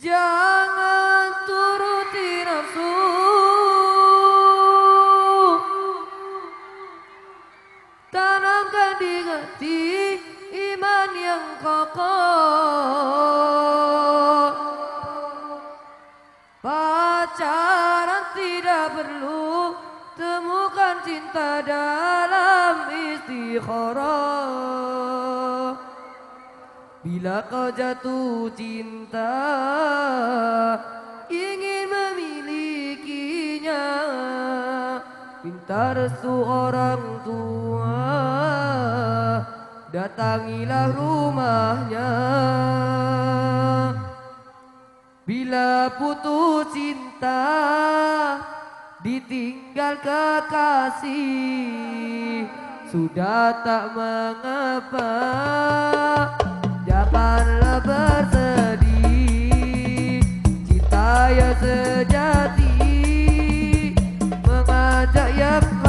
Jangan turuti nafsu. Tanamkan di hati iman yang kokoh. Pacaran tidak perlu Temukan cinta dalam istighoroh bila kau jatuh cinta Ingin memilikinya. Pintar seorang tua Datangilah rumahnya. Bila putus cinta Ditinggal kekasih. Sudah tak mengapa Sudah tak mengapa. Yeah.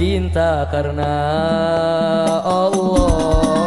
Cinta karena Allah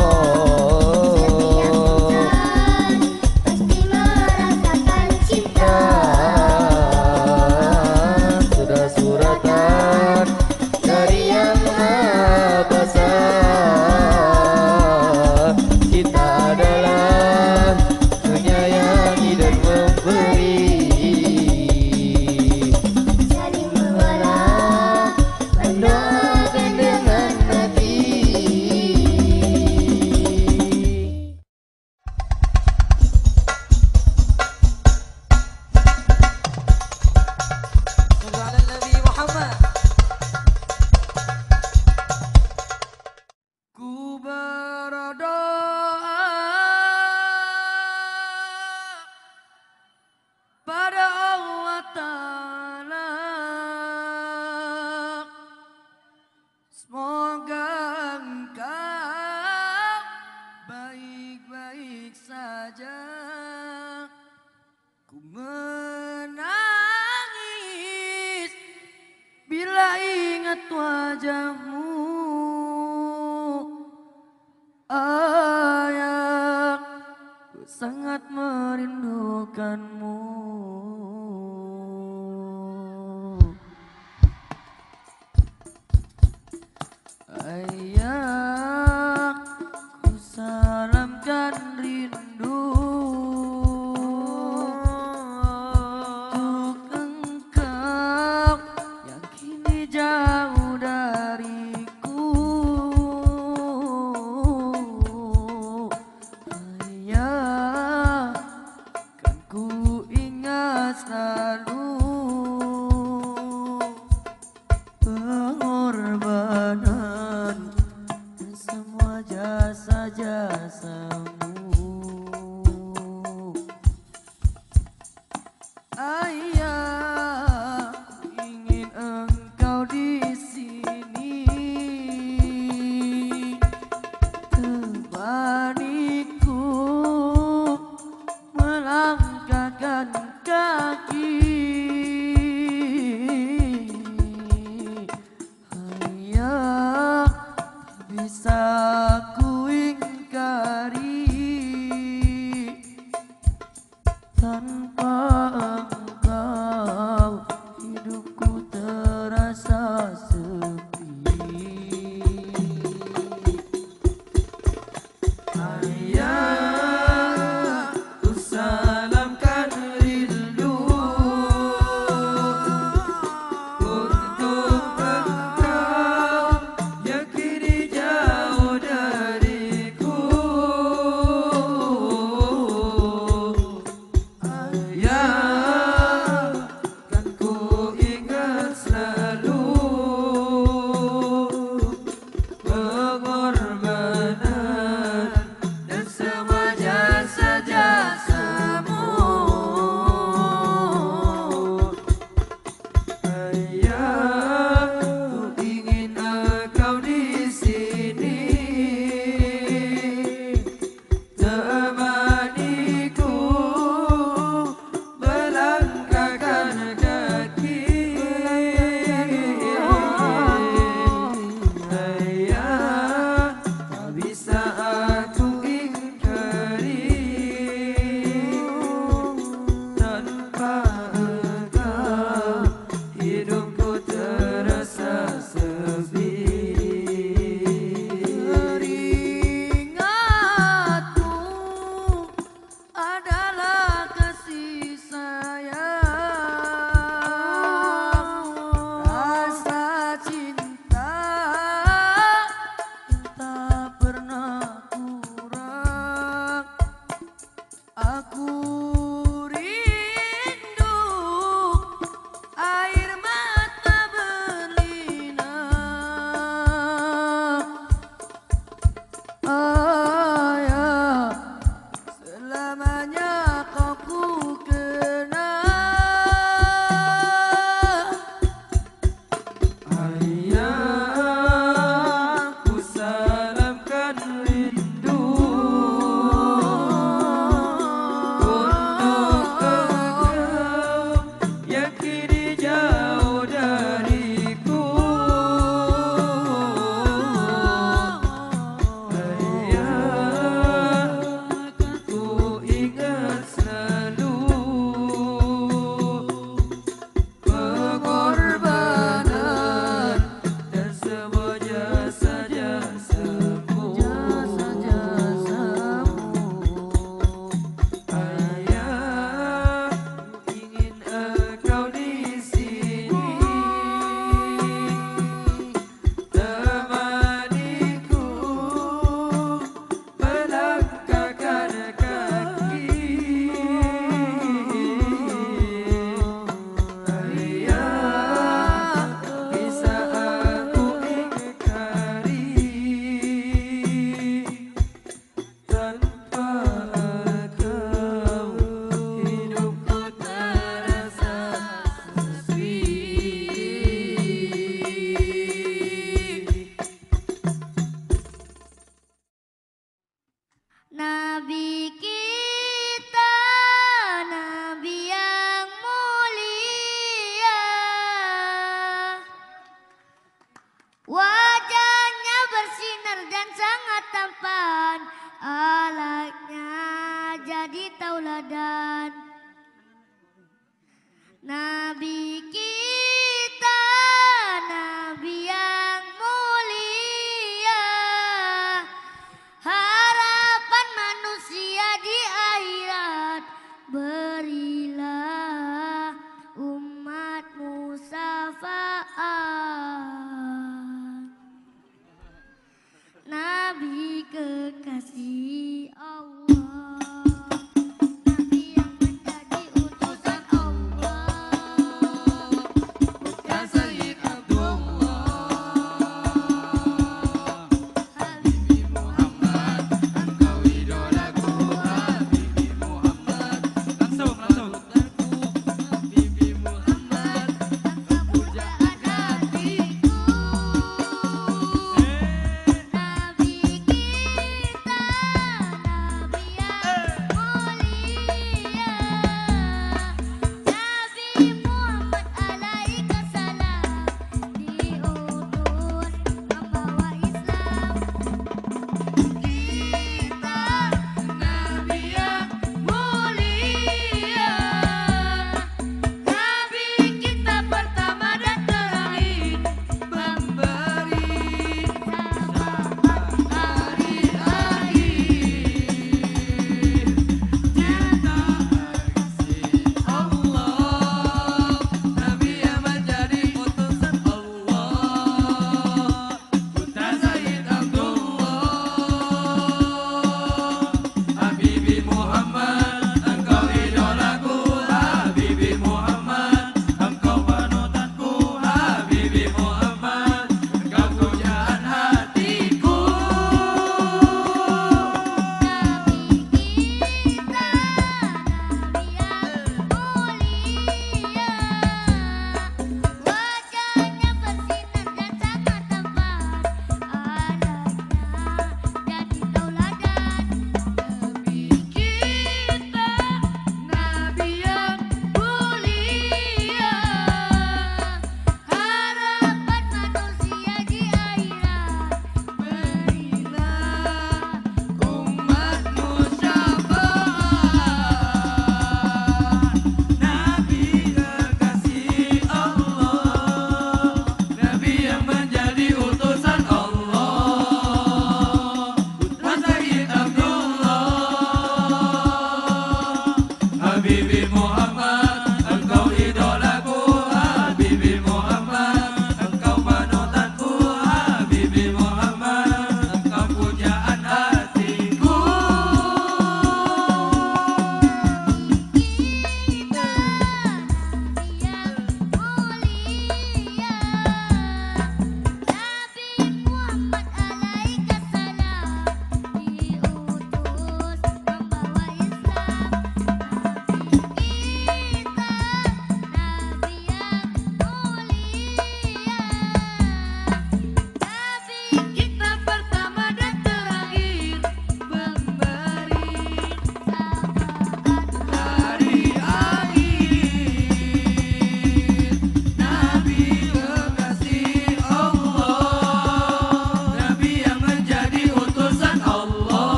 tanpa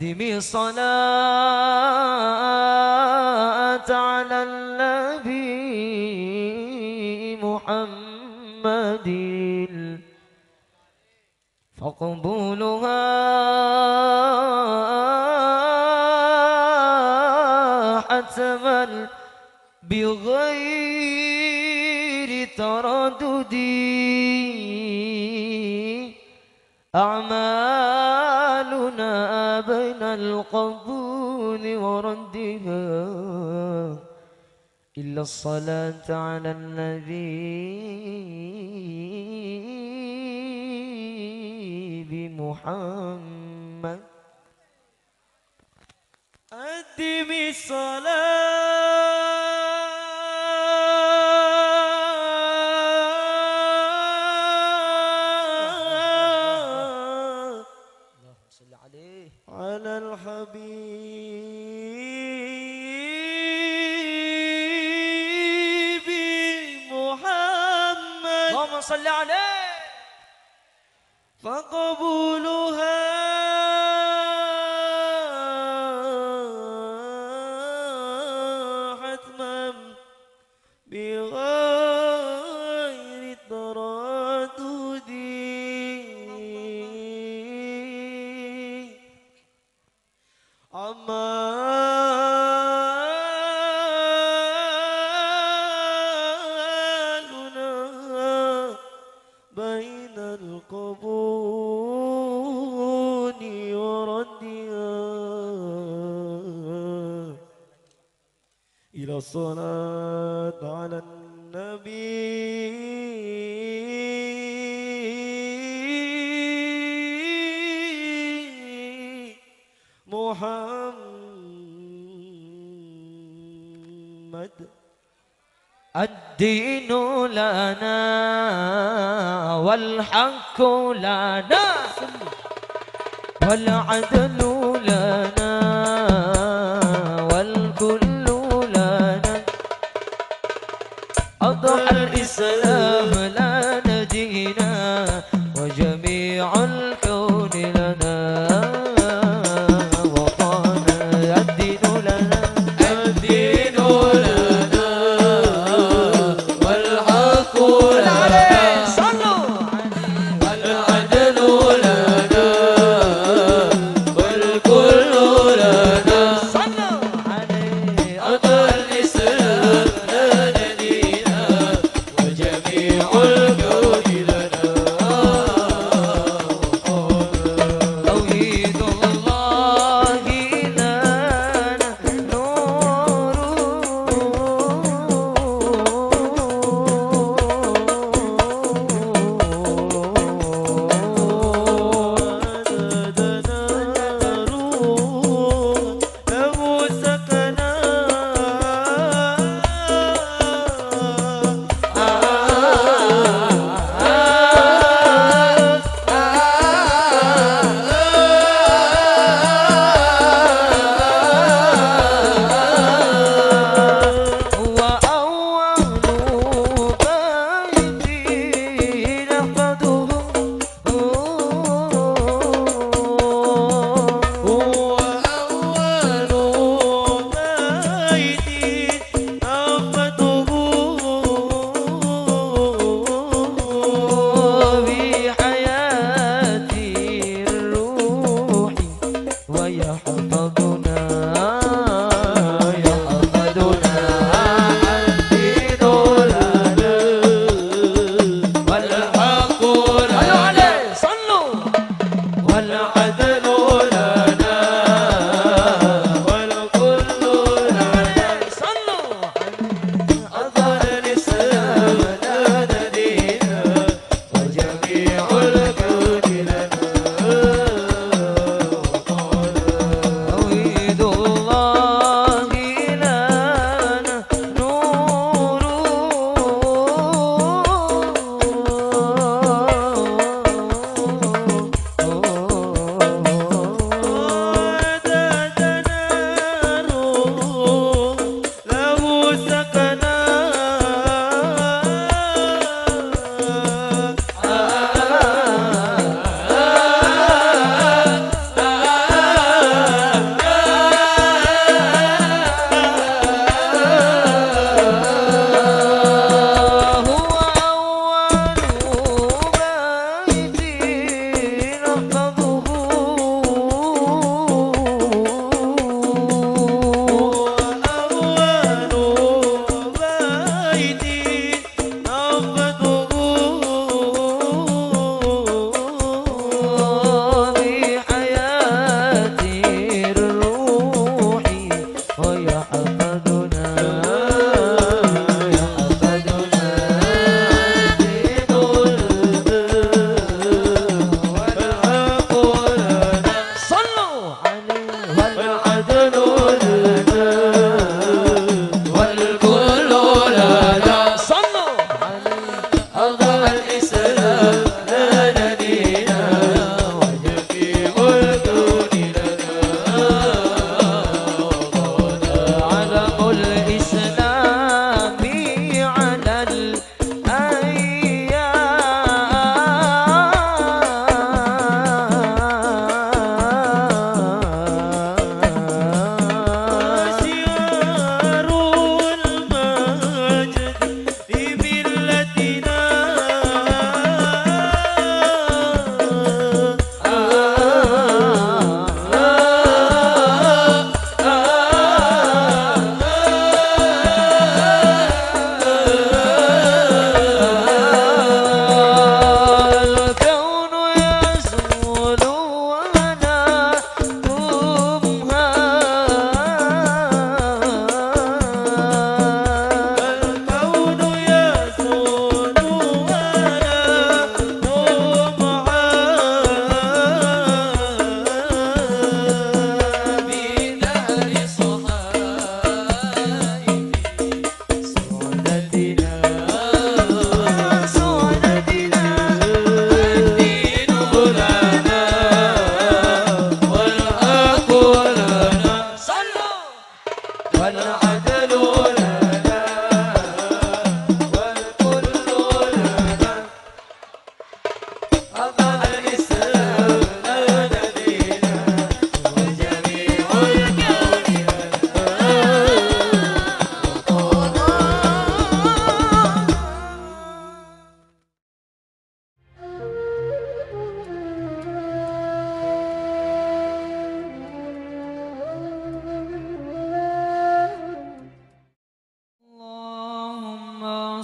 أدمي صلاة على النبي محمد. فقبولها الصلاة على النبي محمد أدم الصلاة.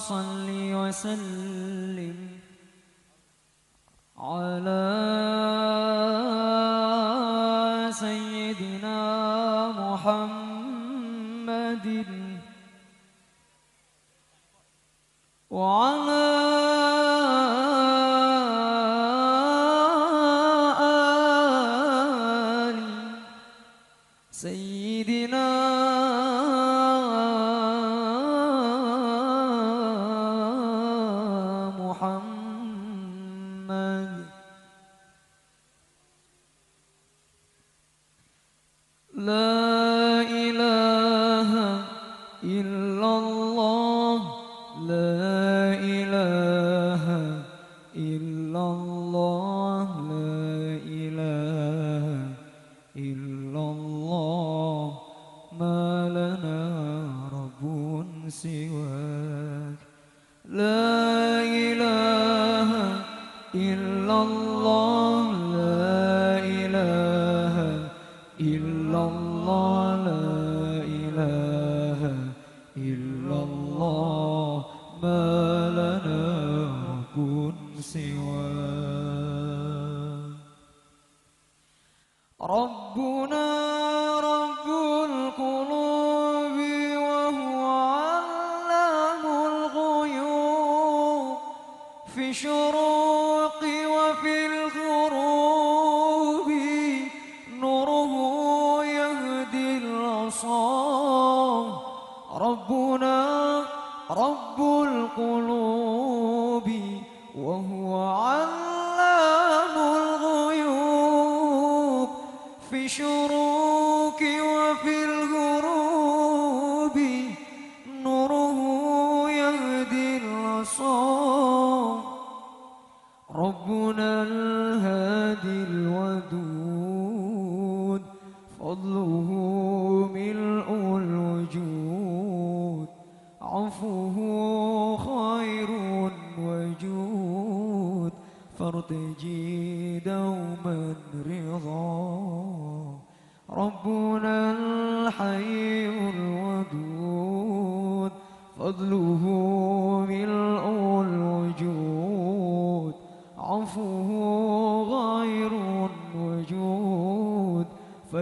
صل وسلم على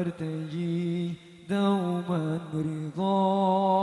ترتجي دوما رضاك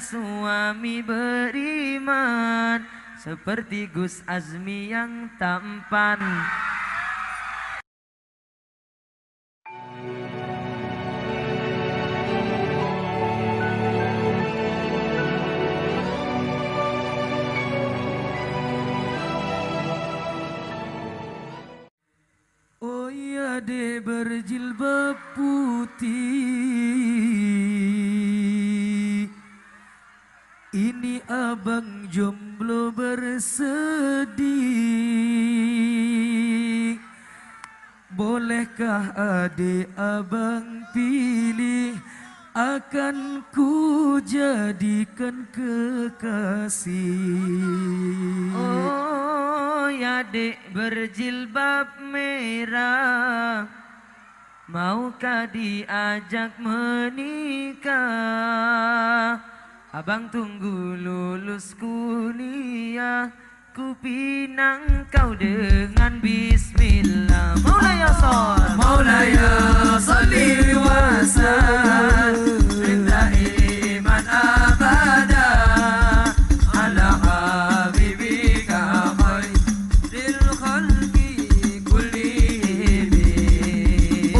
suami beriman. Seperti Gus Azmi yang tampan Akan ku jadikan kekasih. Oh ya dek berjilbab merah. Maukah diajak menikah? Abang tunggu lulus kuliah Ku pinang kau dengan bismillah. Maulaya sol Maulaya salli wa sallim daiman abada. Ala habibika khairil khalqi kullihim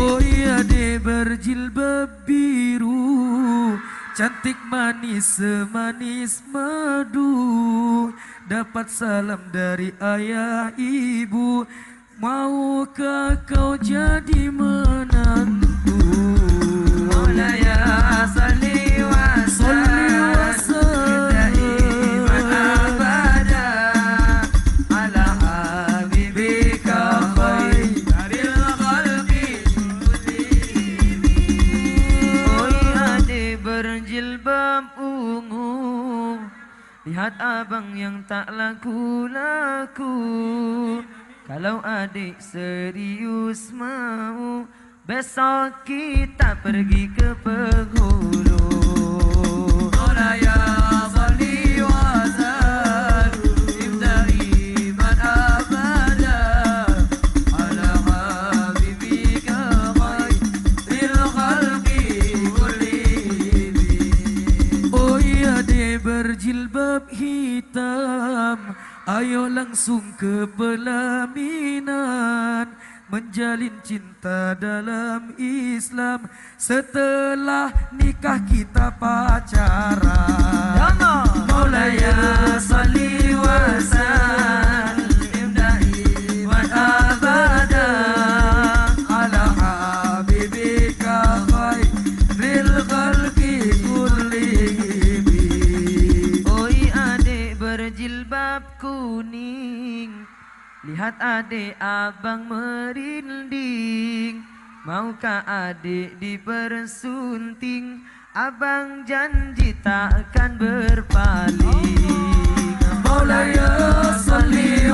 Oh iya de berjilbab biru. Cantik manis semanis madu Dapat salam dari ayah ibu. Maukah kau jadi menantu? Maulaya salli wa Salli wa sallim Lihat abang yang tak laku-laku Kalau adik serius mau Besok kita pergi ke penghulu salli hitam. Ayo langsung ke pelaminan. Menjalin cinta dalam Islam. Setelah nikah kita pacaran. Maulaya salli wa sallim Lihat adik abang merinding. Maukah adik dipersunting? Abang janji takkan berpaling. Maulaya salli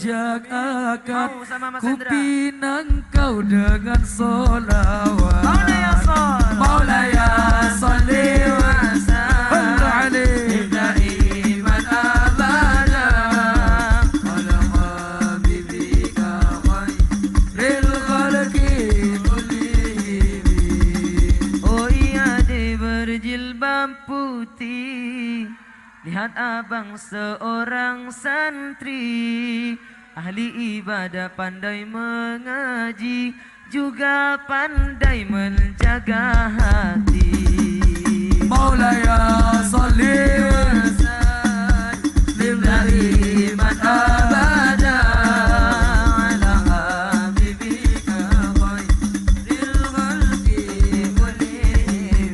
akad Mau sama Mas Ku pinang kau dengan solawat Maulaya sol Maulaya salli wa sallim alaih. daiman abada. Ala habibika khairil khalqi kullihim Oh iya de berjilbab putih. Lihat abang seorang santri Ahli ibadah pandai mengaji Juga pandai menjaga hati. Maulaya salli abada ala habibika khairil khalqi kullihim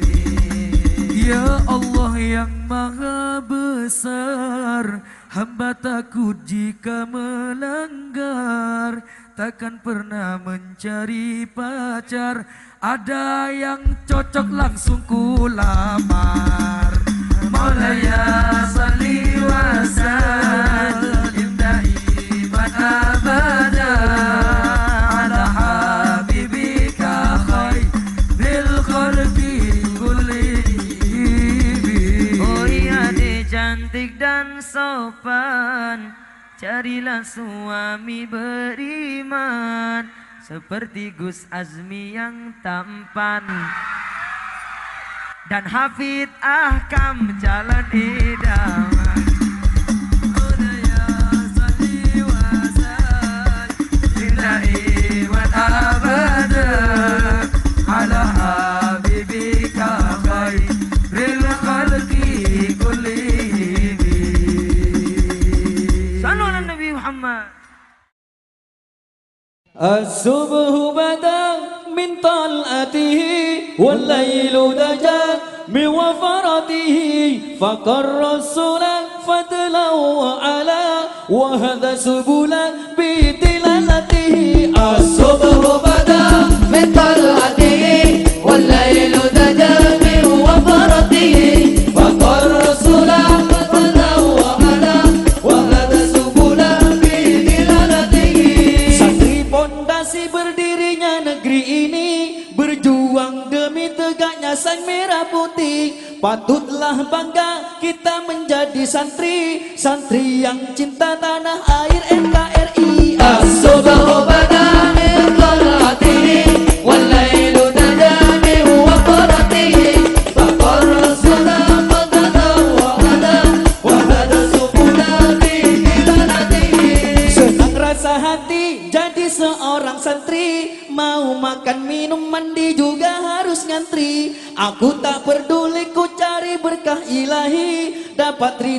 Ya Allah yang maha besar Hamba takut jika melanggar Takkan pernah mencari pacar. Ada yang cocok langsung ku lamar. Maulaya salli wa sallim daiman sopan Carilah suami beriman Seperti Gus Azmi yang tampan. Dan Hafid Ahkam jalan idaman الصبح بدا من طلعته والليل دجا من وفرته فقر السنة فضلا وعلا وهذا سبلا بدلالته الصبح Patutlah bangga kita menjadi santri. Santri yang cinta tanah air NKRI patri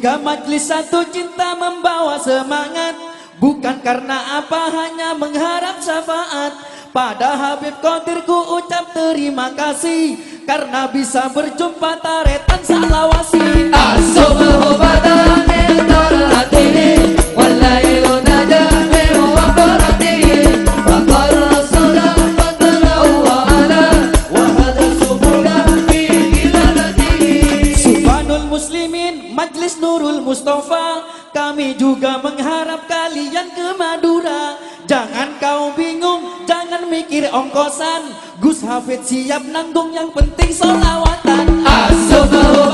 Tiga majlis satu cinta membawa semangat. Bukan karena apa hanya mengharap syafaat. Pada Habib Qadir ku ucap terima kasih. Karena bisa berjumpa taretan salawasi. As-subahu juga mengharap kalian ke Madura. Jangan kau bingung, jangan mikir ongkosan. Gus Hafid siap nanggung yang penting solawatan Asubuh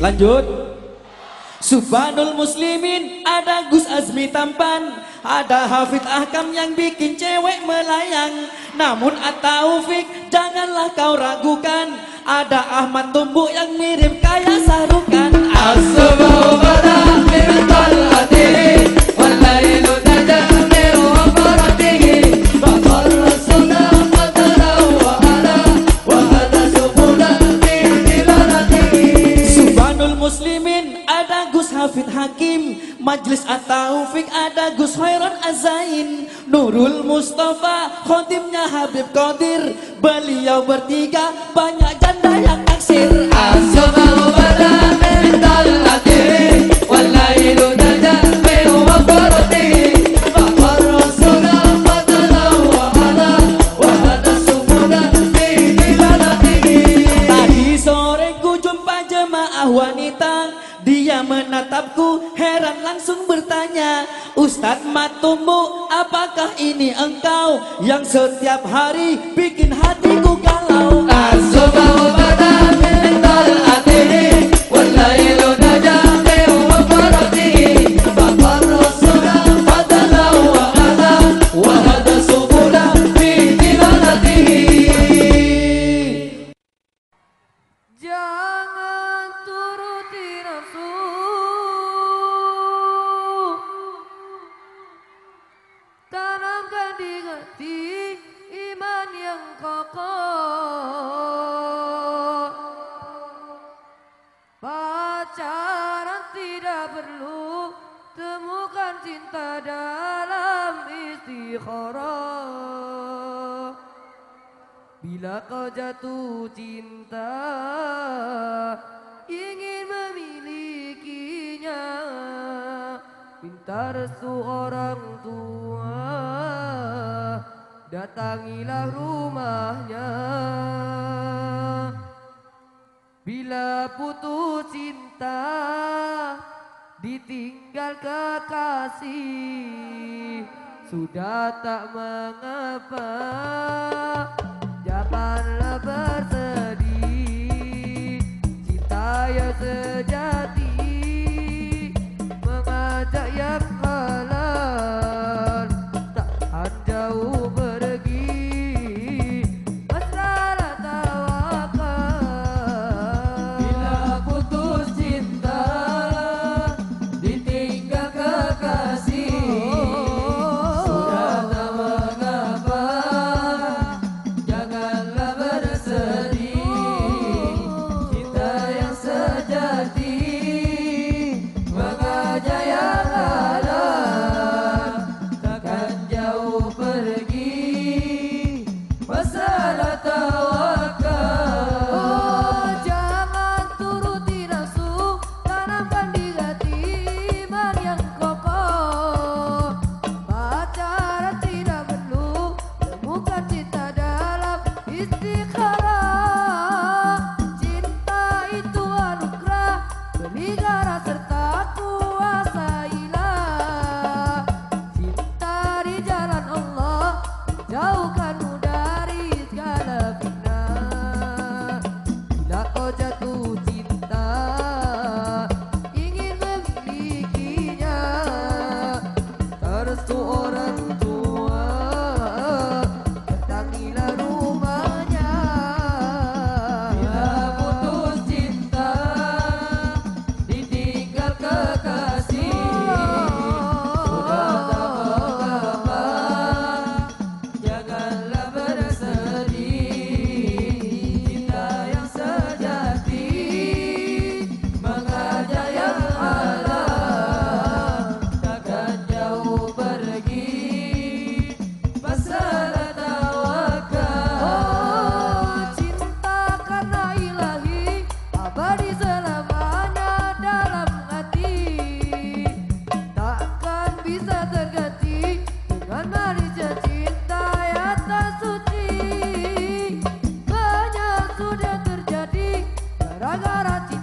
Lanjut. Subhanul muslimin. Tampan Ada Hafid Ahkam yang bikin cewek melayang Namun At-Taufik janganlah kau ragukan Ada Ahmad Tumbuk yang mirip kayak sarukan Subhanul Muslimin ada Gus Hafid Hakim Majlis At-Taufik ada Gus Khairon Azain Nurul Mustafa Khotimnya Habib Qadir. Beliau bertiga banyak janda yang naksir. As-subahu Ustaz Matumbu apakah ini engkau yang setiap hari bikin hatiku galau? Azubah obatah Datangilah rumahnya. Bila putus cinta Ditinggal kekasih. Sudah tak mengapa. Japan para ti.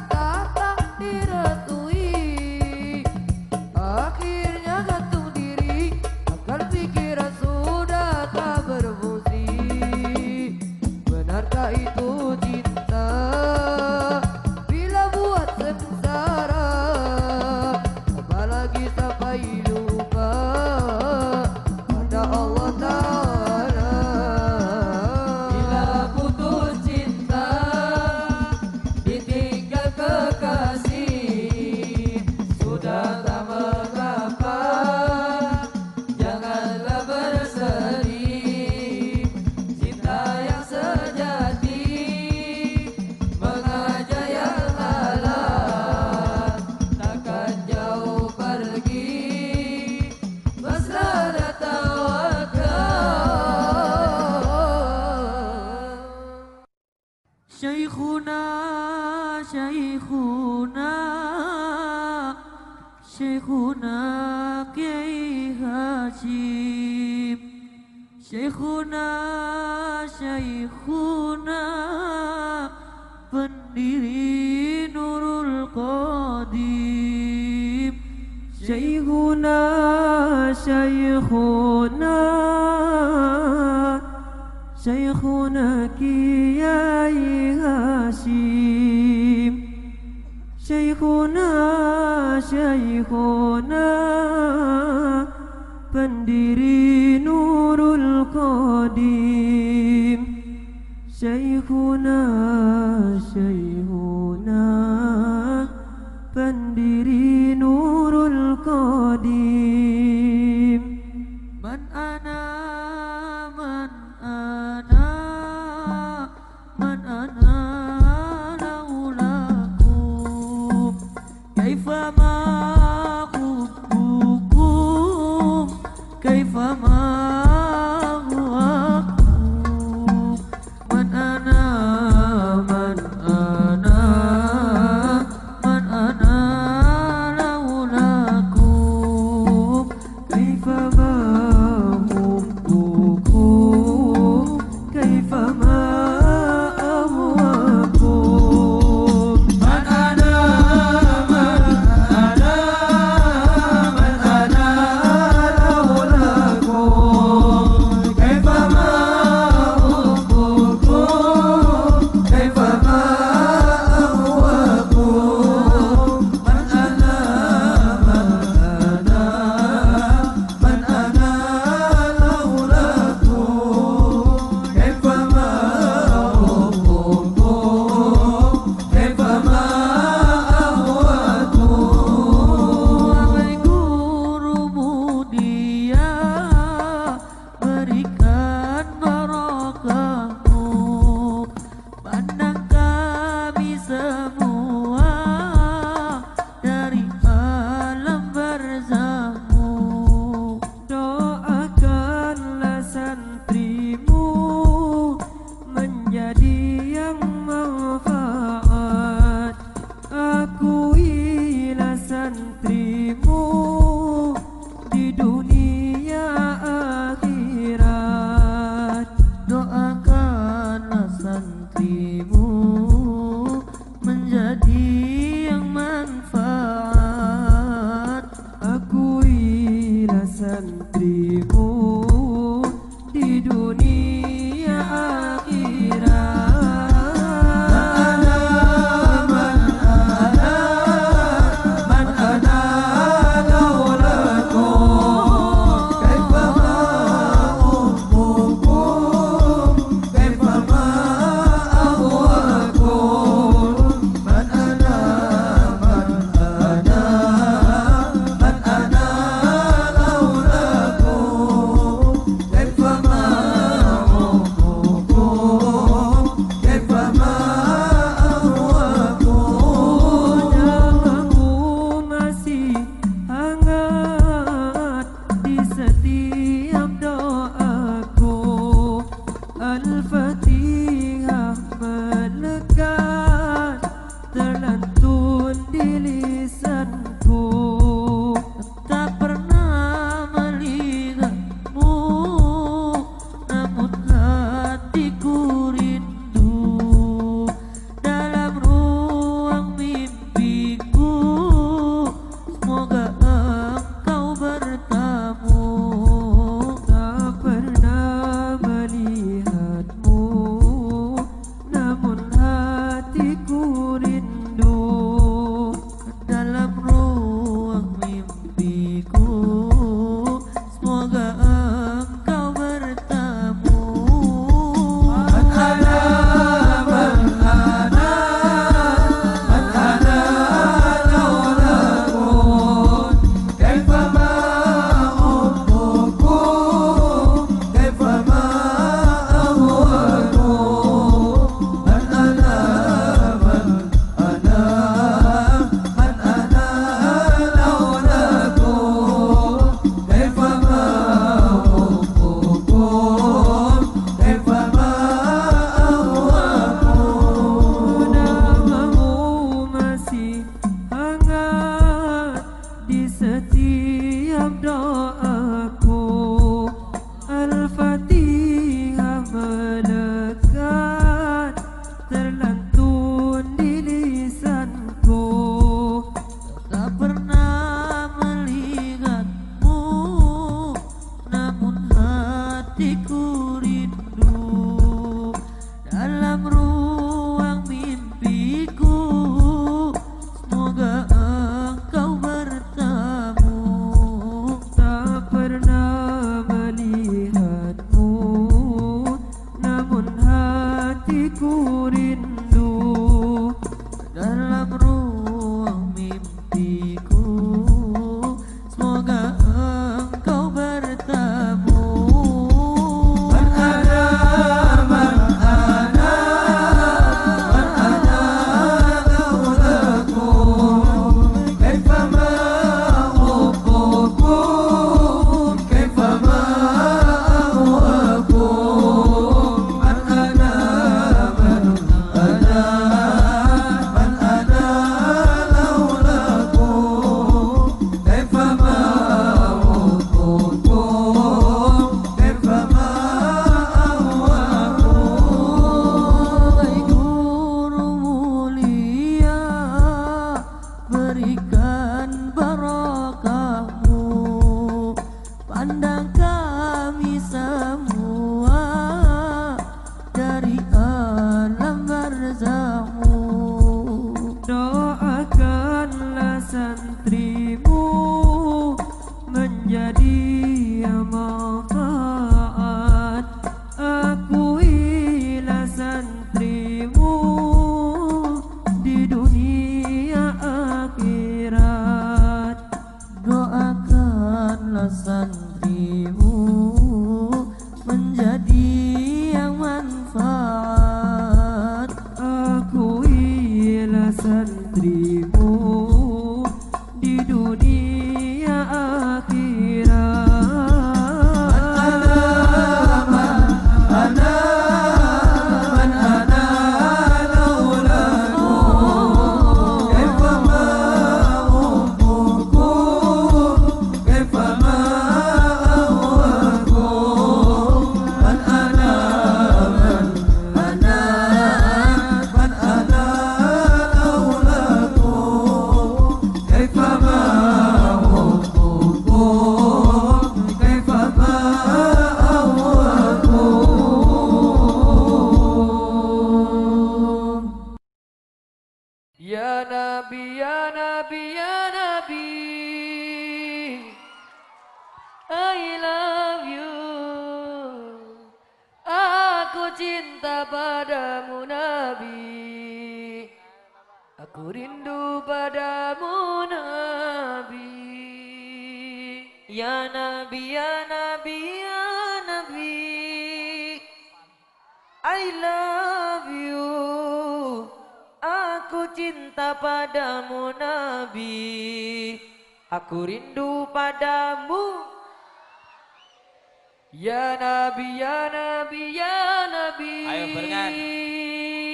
Ya Nabi, ya Nabi, ya Nabi. Ayo barengan.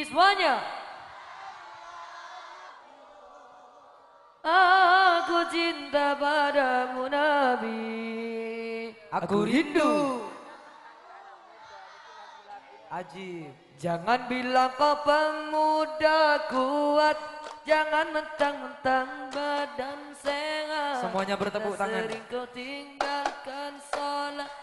Semuanya. Aku cinta padamu Nabi. Aku rindu. Aji. Jangan bilang kau pemuda kuat Jangan mentang-mentang badan sehat Semuanya bertepuk tangan Sering kau tinggalkan sholat